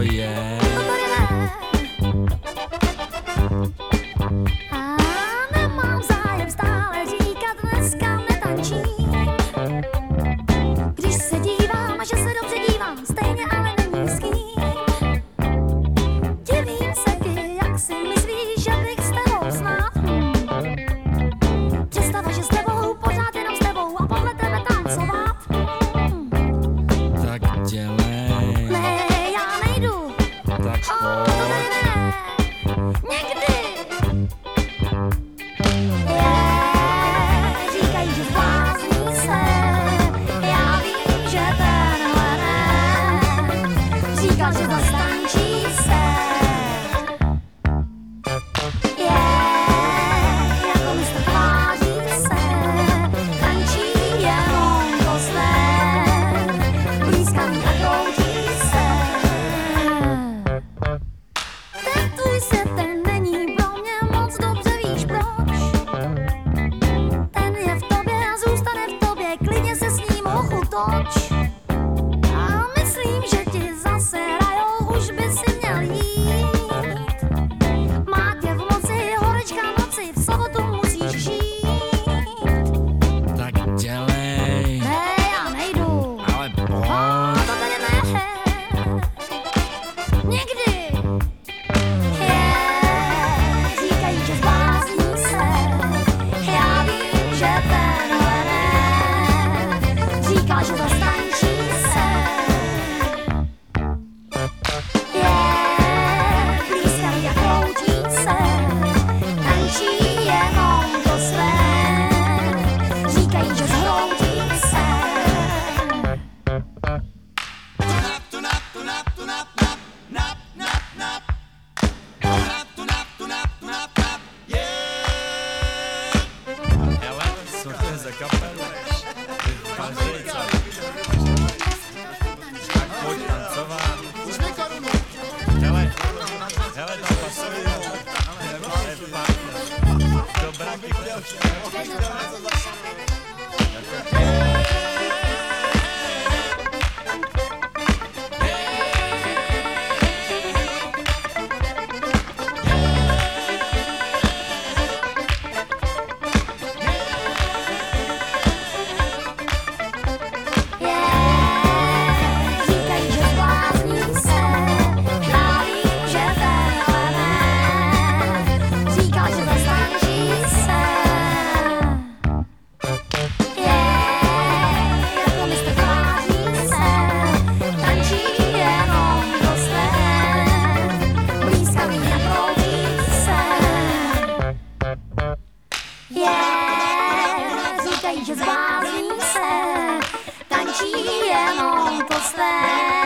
Oh, yeah. あ said that Santa Capella. Tak pojď tancovat. Hele, hele, tam pasují. Dobrá, kdy to. Jako říkej, že zbázní se, tančí jenom to své.